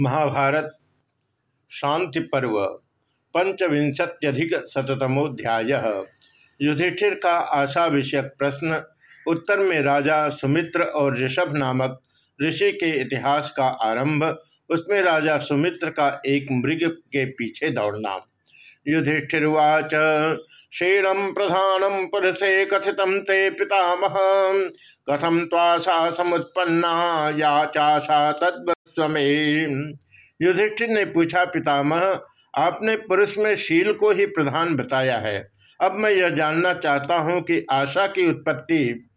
महाभारत, शांति पर्व, पंचविंशत्यधिक शतमोध्याय युधिष्ठिर का आशा विषयक प्रश्न, उत्तर में राजा सुमित्र और ऋषभ नामक ऋषि के इतिहास का आरंभ, उसमें राजा सुमित्र का एक मृग के पीछे दौड़ना। युधिष्ठिर्वाच क्षीणम प्रधानम पुरुषे कथित ते पितामह कथम ताशा समुत्पन्ना, या चाशा तद्वस्वमे युधिष्ठिर ने पूछा, पितामह, आपने पुरुष में शील को ही प्रधान बताया है। अब मैं यह जानना चाहता हूँ कि आशा की उत्पत्ति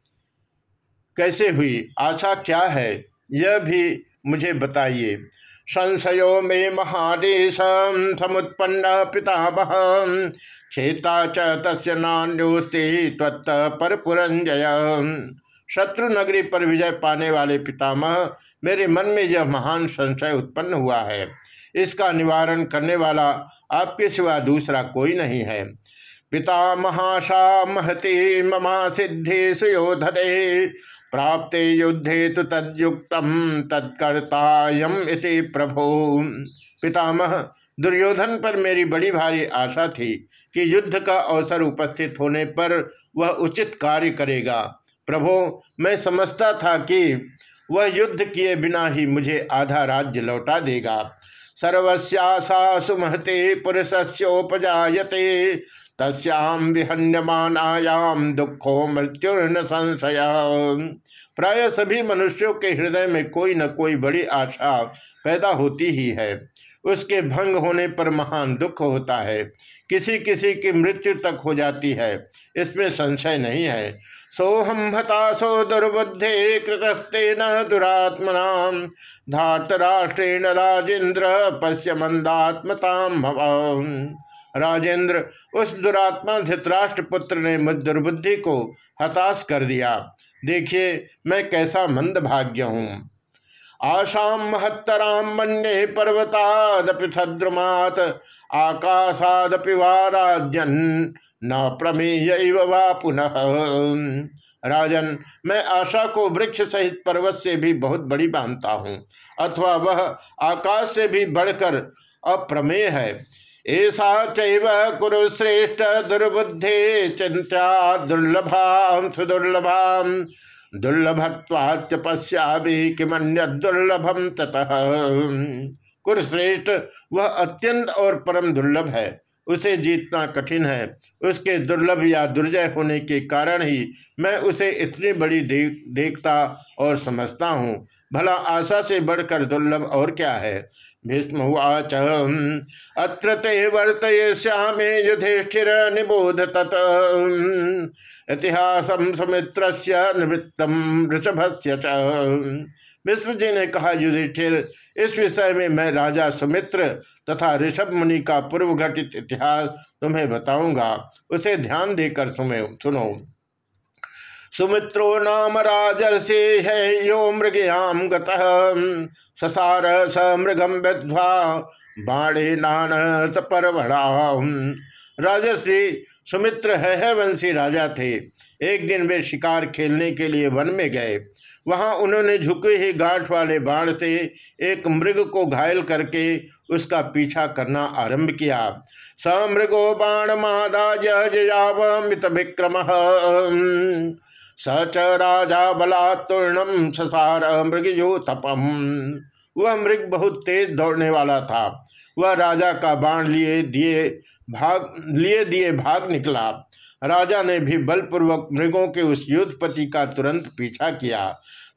कैसे हुई? आशा क्या है? यह भी मुझे बताइए। संशयो मे महादेश समुत्पन्न पितामह। क्षेता च तस्य नान्योस्ते त्वत्त पर पुरंजय शत्रु नगरी पर विजय पाने वाले पितामह, मेरे मन में यह महान संशय उत्पन्न हुआ है। इसका निवारण करने वाला आपके सिवा दूसरा कोई नहीं है। पिता महाशा महती ममा सिद्धि सुयोधने, प्राप्त युद्धे तो तद्युक्त तत्कर्तायम इति प्रभो। पितामह, दुर्योधन पर मेरी बड़ी भारी आशा थी कि युद्ध का अवसर उपस्थित होने पर वह उचित कार्य करेगा। प्रभो, मैं समझता था कि वह युद्ध किए बिना ही मुझे आधा राज्य लौटा देगा। सर्वस्यासा सुमहते पुरुषस्योपजायते। तस्याम विहन्यमानायाम दुखो मृत्युर्न संशय। प्राय सभी मनुष्यों के हृदय में कोई न कोई बड़ी आशा पैदा होती ही है। उसके भंग होने पर महान दुख होता है। किसी किसी की मृत्यु तक हो जाती है। इसमें संशय नहीं है। सोहम हताशो दुर्बुद्धे कृतस्ते न दुरात्मना। धातराष्ट्रेण राजेन्द्र पश्य मंदात्मताम राजेंद्र, उस दुरात्मा धृतराष्ट्र पुत्र ने दुर्बुद्धि को हताश कर दिया। देखिए, मैं कैसा मंद भाग्य हूँ। आशा महत्तराम मन्ये पर्वतादपि आकाशादपि वाराजन न प्रमेय वा पुनः। राजन, मैं आशा को वृक्ष सहित पर्वत से भी बहुत बड़ी मानता हूँ, अथवा वह आकाश से भी बढ़कर अप्रमेय है। ऐसा चैव कुरुश्रेष्ठ दुर्बुद्धे चिंता दुर्लभाम सुदुर्लभाम दुर्लभत्वाच पश्या भी किमन्य दुर्लभम ततः। कुरुश्रेष्ठ, वह अत्यंत और परम दुर्लभ है। उसे जीतना कठिन है। उसके दुर्लभ या दुर्जय होने के कारण ही मैं उसे इतनी बड़ी देख देखता और समझता हूँ। भला आशा से बढ़कर दुर्लभ और क्या है? भीष्मवाच अत्र ते वर्तयश्यामे युधिष्ठिर निबोध इतिहास सुमित्र निवृत्तम से विष्णु जी ने कहा, युधिष्ठिर, इस विषय में मैं राजा सुमित्र तथा ऋषभ मुनि का पूर्व घटित इतिहास तुम्हें बताऊँगा। उसे ध्यान देकर सुनो। सुमित्रो नाम राजर्षि है, यो मृगयाम गसार स मृगम विध्वा बाणे नान परवड़ा राजर्षि सुमित्र है वंशी राजा थे। एक दिन वे शिकार खेलने के लिए वन में गए। वहाँ उन्होंने झुके ही गांठ वाले बाण से एक मृग को घायल करके उसका पीछा करना आरंभ किया। समृगो बाण मादाज जयावमित विक्रम। स च राजा बलात्ूर्णम ससार मृगयो तपम वह मृग बहुत तेज दौड़ने वाला था। वह राजा का बाण लिए दिए भाग, लिए दिए भाग निकला। राजा ने भी बलपूर्वक मृगों के उस युद्धपति का तुरंत पीछा किया।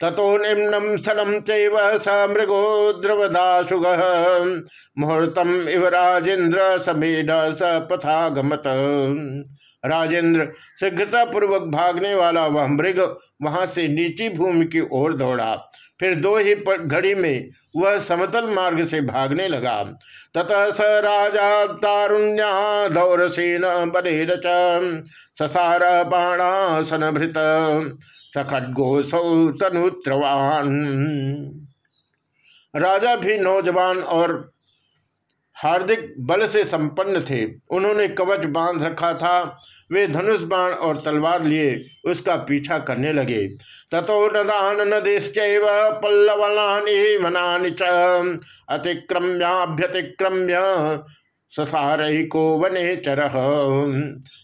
तथो निम्नम स्थलम चैव स मृगो द्रवदासुग। मुहूर्तम इव राजेन्द्र समेड स पथा गमत राजेंद्र शीघ्रता पूर्वक भागने वाला वह मृग वहाँ से नीची भूमि की ओर दौड़ा। फिर दो ही घड़ी में वह समतल मार्ग से भागने लगा। ततः स राजा तारुण्या दौरसेन रच ससार बाणासन भृत। सखड्गोसौ तनुत्रवान। राजा भी नौजवान और हार्दिक बल से संपन्न थे। उन्होंने कवच बाँध रखा था। वे धनुष बाण और तलवार लिए उसका पीछा करने लगे। तथो नदान पल्लवलानी मनानी च। अतिक्रम्याभ्यतिक्रम्य ससारही को वने चरह।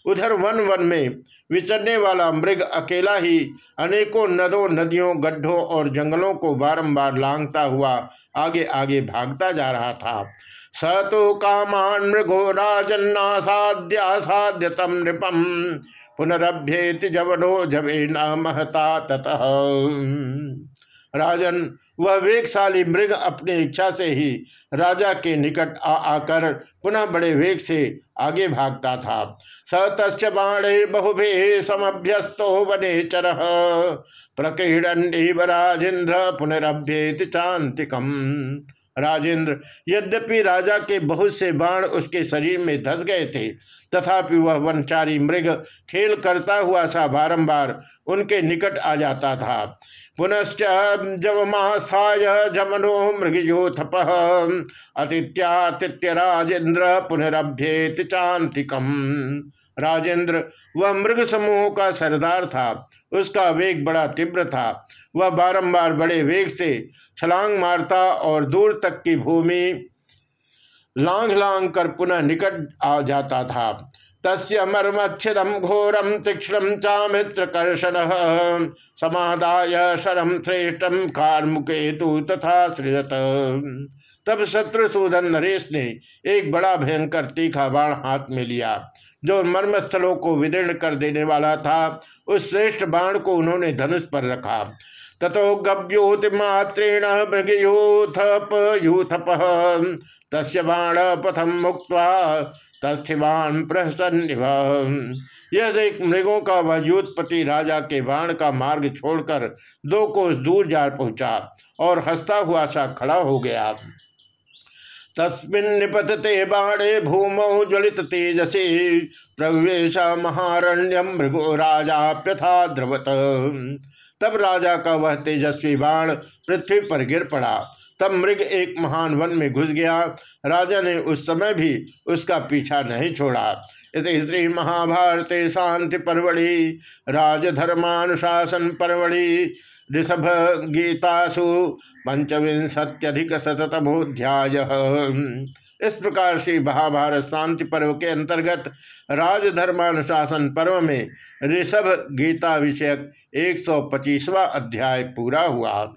उधर वन वन में विचरने वाला मृग अकेला ही अनेकों नदों, नदियों, गड्ढों और जंगलों को बारंबार लांगता हुआ आगे आगे भागता जा रहा था। स तो कामान मृगो राजन्नासाद्यासाद्य तम नृपम। पुनरभ्येति जवनो जवे न महता ततः। राजन, वह वेगशाली मृग अपनी इच्छा से ही राजा के निकट आ आकर पुनः बड़े वेग से आगे भागता था। स तस् बाणे बहुभे समभ्यस्तो वने चर। प्रकीर्णन राजेन्द्र पुनरभ्येत चांतिकम राजेंद्र। यद्यपि राजा के बहुत से बाण उसके शरीर में धस गए थे, तथापि वह वनचारी मृग खेल करता हुआ सा बारंबार उनके निकट आ जाता था। पुनश्च जवमास्थाय जमनो मृगयोथप, अतिथ्यातिथ्य राजेंद्र पुनरभ्येत चांतिकम। राजेंद्र, वह मृग समूह का सरदार था, उसका वेग बड़ा तीव्र था। वह बारंबार बड़े वेग से छलांग मारता और दूर तक की भूमि लांग लांग कर पुनः निकट आ जाता था। तस्य मर्मच्छिदम घोरम तीक्षण चामित्र कर्षण समादाय शरम श्रेष्ठम कार्मुकेतु तथा सृजत। तब शत्रुसूदन नरेश ने एक बड़ा भयंकर तीखा बाण हाथ में लिया, जो मर्मस्थलों को विदीर्ण कर देने वाला था। उस श्रेष्ठ बाण को उन्होंने धनुष पर रखा। ततो गव्योति मात्रेण मृगयूथप यूथप तस् बाण पथम मुक्त तस्थिवान प्रहसन यह देख मृगों का वह युद्धपति राजा के बाण का मार्ग छोड़कर दो कोस दूर जा पहुँचा और हंसता हुआ सा खड़ा हो गया। तस्पते बाणे भूमौ ज्वलित तेजसे। प्रवेश महारण्यम मृगो राजाप्यथा द्रवत। तब राजा का वह तेजस्वी बाण पृथ्वी पर गिर पड़ा। तब मृग एक महान वन में घुस गया। राजा ने उस समय भी उसका पीछा नहीं छोड़ा। इस श्री महाभारत शांति परवड़ी, राजधर्मानुशासन परवड़ी। ऋषभ गीतासु पंचविंशत्यधिक शतमोध्याय इस प्रकार से महाभारत शांति पर्व के अंतर्गत राजधर्मानुशासन पर्व में ऋषभ गीता विषयक एक सौ अध्याय पूरा हुआ।